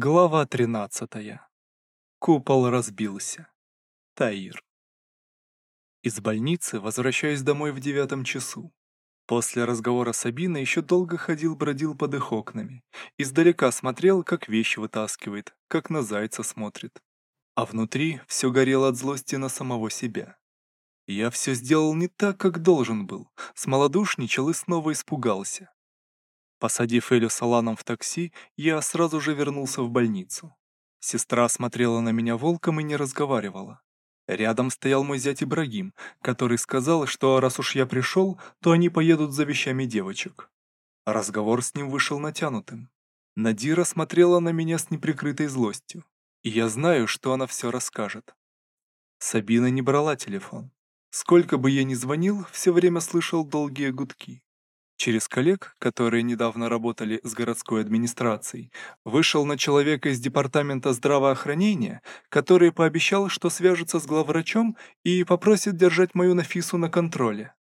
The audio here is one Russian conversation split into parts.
Глава 13. Купол разбился. Таир. Из больницы возвращаюсь домой в девятом часу. После разговора с Абиной еще долго ходил-бродил под их окнами. Издалека смотрел, как вещи вытаскивает, как на зайца смотрит. А внутри все горело от злости на самого себя. Я все сделал не так, как должен был, смолодушничал и снова испугался. Посадив Элю с Аланом в такси, я сразу же вернулся в больницу. Сестра смотрела на меня волком и не разговаривала. Рядом стоял мой зять Ибрагим, который сказал, что раз уж я пришел, то они поедут за вещами девочек. Разговор с ним вышел натянутым. Надира смотрела на меня с неприкрытой злостью, и я знаю, что она все расскажет. Сабина не брала телефон. Сколько бы я ни звонил, все время слышал долгие гудки. Через коллег, которые недавно работали с городской администрацией, вышел на человека из департамента здравоохранения, который пообещал, что свяжется с главврачом и попросит держать мою Нафису на контроле.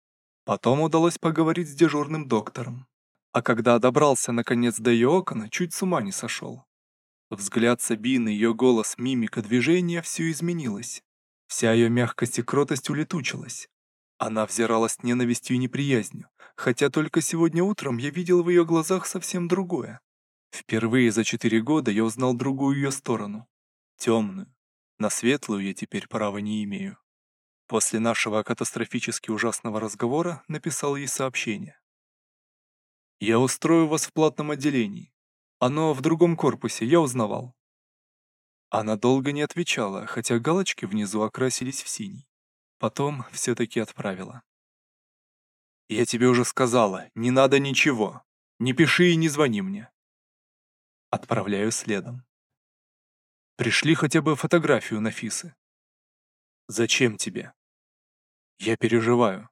Потом удалось поговорить с дежурным доктором. А когда добрался наконец до ее окна, чуть с ума не сошел. Взгляд Сабины, ее голос, мимика, движение – все изменилось. Вся ее мягкость и кротость улетучилась. Она взирала с ненавистью и неприязнью, хотя только сегодня утром я видел в ее глазах совсем другое. Впервые за четыре года я узнал другую ее сторону. Темную. На светлую я теперь права не имею. После нашего катастрофически ужасного разговора написал ей сообщение. «Я устрою вас в платном отделении. Оно в другом корпусе, я узнавал». Она долго не отвечала, хотя галочки внизу окрасились в синий. Потом все-таки отправила. «Я тебе уже сказала, не надо ничего. Не пиши и не звони мне». Отправляю следом. Пришли хотя бы фотографию Нафисы. «Зачем тебе?» «Я переживаю».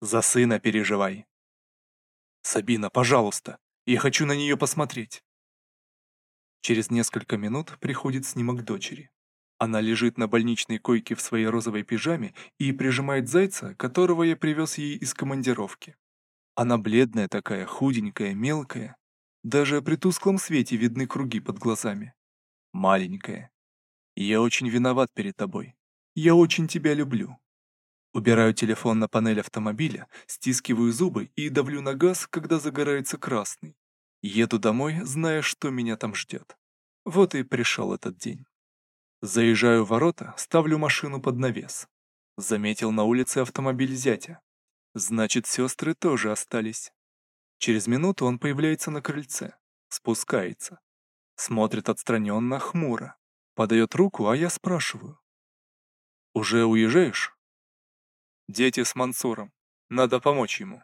«За сына переживай». «Сабина, пожалуйста, я хочу на нее посмотреть». Через несколько минут приходит снимок дочери. Она лежит на больничной койке в своей розовой пижаме и прижимает зайца, которого я привез ей из командировки. Она бледная такая, худенькая, мелкая. Даже при тусклом свете видны круги под глазами. Маленькая. Я очень виноват перед тобой. Я очень тебя люблю. Убираю телефон на панель автомобиля, стискиваю зубы и давлю на газ, когда загорается красный. Еду домой, зная, что меня там ждет. Вот и пришел этот день. Заезжаю в ворота, ставлю машину под навес. Заметил на улице автомобиль зятя. Значит, сестры тоже остались. Через минуту он появляется на крыльце. Спускается. Смотрит отстраненно, хмуро. Подает руку, а я спрашиваю. «Уже уезжаешь?» «Дети с Мансуром. Надо помочь ему».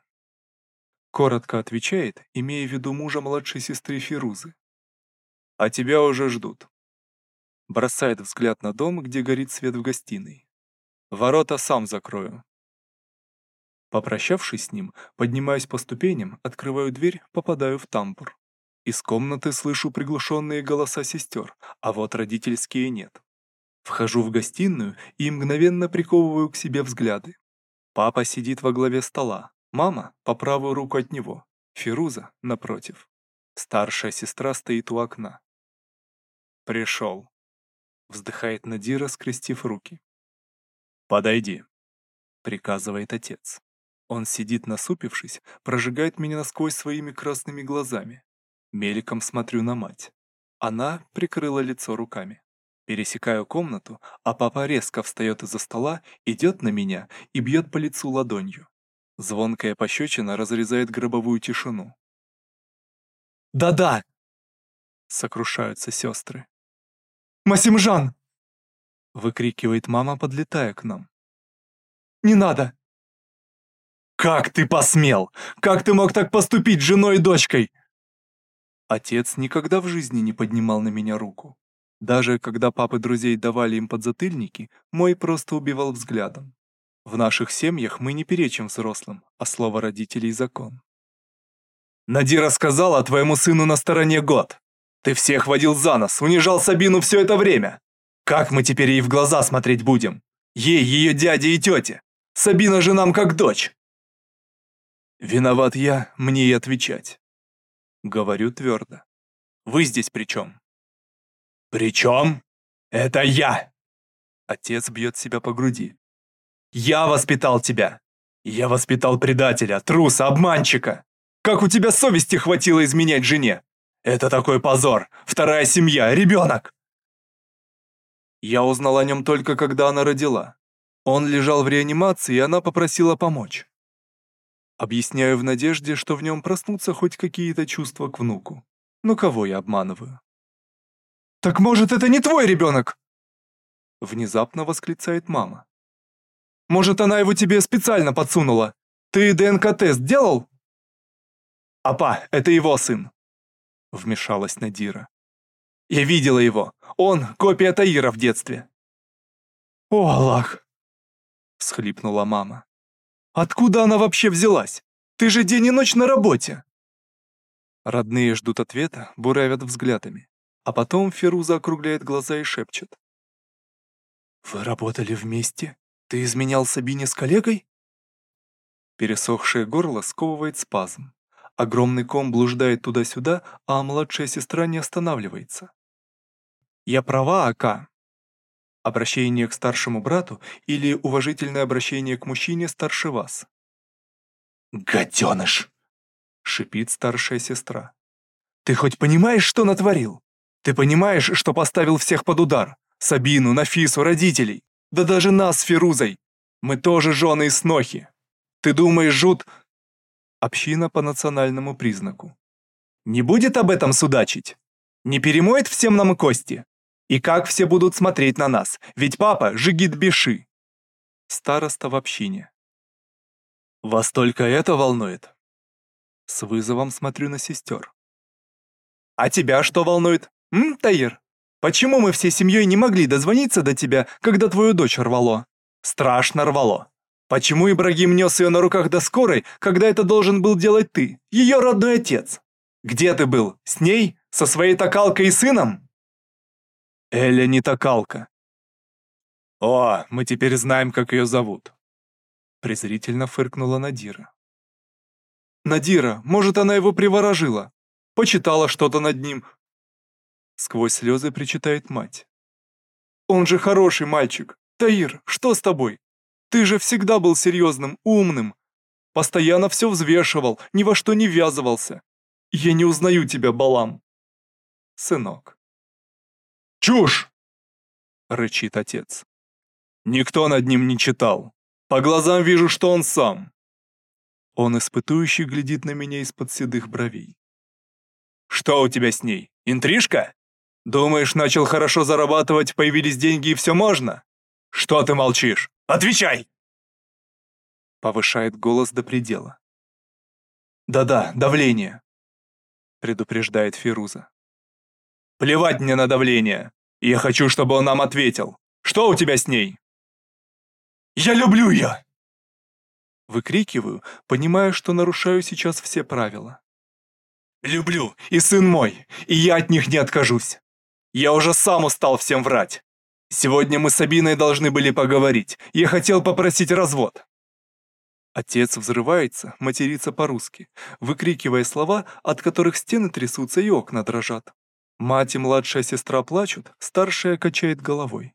Коротко отвечает, имея в виду мужа младшей сестры Фирузы. «А тебя уже ждут. Бросает взгляд на дом, где горит свет в гостиной. Ворота сам закрою. Попрощавшись с ним, поднимаюсь по ступеням, открываю дверь, попадаю в тамбур. Из комнаты слышу приглушенные голоса сестер, а вот родительские нет. Вхожу в гостиную и мгновенно приковываю к себе взгляды. Папа сидит во главе стола, мама по правую руку от него, Фируза напротив. Старшая сестра стоит у окна. Пришел. Вздыхает Надира, скрестив руки. «Подойди», — приказывает отец. Он сидит насупившись, прожигает меня насквозь своими красными глазами. Меликом смотрю на мать. Она прикрыла лицо руками. Пересекаю комнату, а папа резко встает из-за стола, идет на меня и бьет по лицу ладонью. Звонкая пощечина разрезает гробовую тишину. «Да-да!» — сокрушаются сестры. «Масимжан!» — выкрикивает мама, подлетая к нам. «Не надо!» «Как ты посмел? Как ты мог так поступить с женой и дочкой?» Отец никогда в жизни не поднимал на меня руку. Даже когда папы друзей давали им подзатыльники, мой просто убивал взглядом. В наших семьях мы не перечим взрослым, а слово родителей – закон. «Надира сказала твоему сыну на стороне год. Ты всех водил за нос, унижал Сабину все это время. Как мы теперь ей в глаза смотреть будем? Ей, ее дяде и тете. Сабина же нам как дочь. Виноват я, мне и отвечать. Говорю твердо. Вы здесь при чем? «Причем? Это я!» Отец бьет себя по груди. «Я воспитал тебя! Я воспитал предателя, труса, обманщика! Как у тебя совести хватило изменять жене? Это такой позор! Вторая семья, ребенок!» Я узнал о нем только когда она родила. Он лежал в реанимации, и она попросила помочь. Объясняю в надежде, что в нем проснутся хоть какие-то чувства к внуку. Но кого я обманываю? «Так может, это не твой ребенок?» Внезапно восклицает мама. «Может, она его тебе специально подсунула? Ты ДНК-тест делал?» «Апа, это его сын», вмешалась Надира. «Я видела его. Он — копия Таира в детстве». «О, Аллах!» — всхлипнула мама. «Откуда она вообще взялась? Ты же день и ночь на работе!» Родные ждут ответа, буравят взглядами. А потом Феруза округляет глаза и шепчет. «Вы работали вместе? Ты изменял Сабине с коллегой?» Пересохшее горло сковывает спазм. Огромный ком блуждает туда-сюда, а младшая сестра не останавливается. «Я права, Ака?» Обращение к старшему брату или уважительное обращение к мужчине старше вас? «Гаденыш!» — шипит старшая сестра. «Ты хоть понимаешь, что натворил? Ты понимаешь, что поставил всех под удар? Сабину, Нафису, родителей? Да даже нас с Фирузой! Мы тоже жены и снохи! Ты думаешь, Жут...» Община по национальному признаку. «Не будет об этом судачить? Не перемоет всем нам кости? И как все будут смотреть на нас? Ведь папа жигит беши!» Староста в общине. «Вас только это волнует?» С вызовом смотрю на сестер. «А тебя что волнует?» «М, Таир, почему мы всей семьей не могли дозвониться до тебя, когда твою дочь рвало?» «Страшно рвало. Почему Ибрагим нес ее на руках до скорой, когда это должен был делать ты, ее родной отец? Где ты был? С ней? Со своей токалкой и сыном?» «Эля не токалка». «О, мы теперь знаем, как ее зовут», — презрительно фыркнула Надира. «Надира, может, она его приворожила? Почитала что-то над ним, Сквозь слезы причитает мать. «Он же хороший мальчик. Таир, что с тобой? Ты же всегда был серьезным, умным. Постоянно все взвешивал, ни во что не ввязывался. Я не узнаю тебя, Балам». Сынок. «Чушь!» — рычит отец. «Никто над ним не читал. По глазам вижу, что он сам». Он испытующий глядит на меня из-под седых бровей. «Что у тебя с ней? Интрижка?» Думаешь, начал хорошо зарабатывать, появились деньги и все можно? Что ты молчишь? Отвечай!» Повышает голос до предела. «Да-да, давление», — предупреждает Фируза. «Плевать мне на давление. Я хочу, чтобы он нам ответил. Что у тебя с ней?» «Я люблю ее!» Выкрикиваю, понимая, что нарушаю сейчас все правила. «Люблю, и сын мой, и я от них не откажусь. Я уже сам устал всем врать. Сегодня мы с Сабиной должны были поговорить. Я хотел попросить развод». Отец взрывается, матерится по-русски, выкрикивая слова, от которых стены трясутся и окна дрожат. Мать и младшая сестра плачут, старшая качает головой.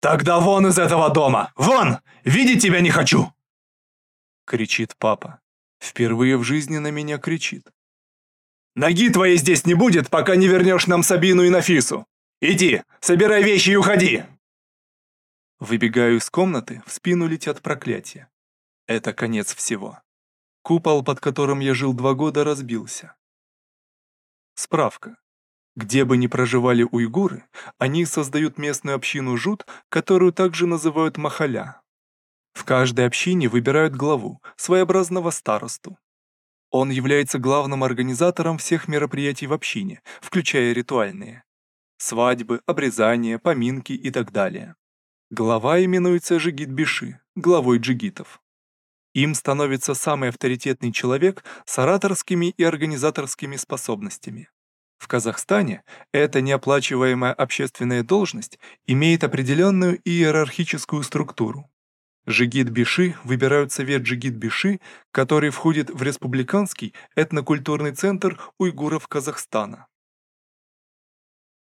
«Тогда вон из этого дома! Вон! Видеть тебя не хочу!» Кричит папа. Впервые в жизни на меня кричит. Ноги твоей здесь не будет, пока не вернешь нам Сабину и Нафису. Иди, собирай вещи и уходи!» Выбегаю из комнаты, в спину летят проклятия. Это конец всего. Купол, под которым я жил два года, разбился. Справка. Где бы ни проживали уйгуры, они создают местную общину жут, которую также называют махаля. В каждой общине выбирают главу, своеобразного старосту. Он является главным организатором всех мероприятий в общине, включая ритуальные. Свадьбы, обрезания, поминки и так далее. Глава именуется Жигит-Биши, главой джигитов. Им становится самый авторитетный человек с ораторскими и организаторскими способностями. В Казахстане эта неоплачиваемая общественная должность имеет определенную иерархическую структуру. Жигит-Биши выбирают совет Жигит-Биши, который входит в Республиканский этнокультурный центр уйгуров Казахстана.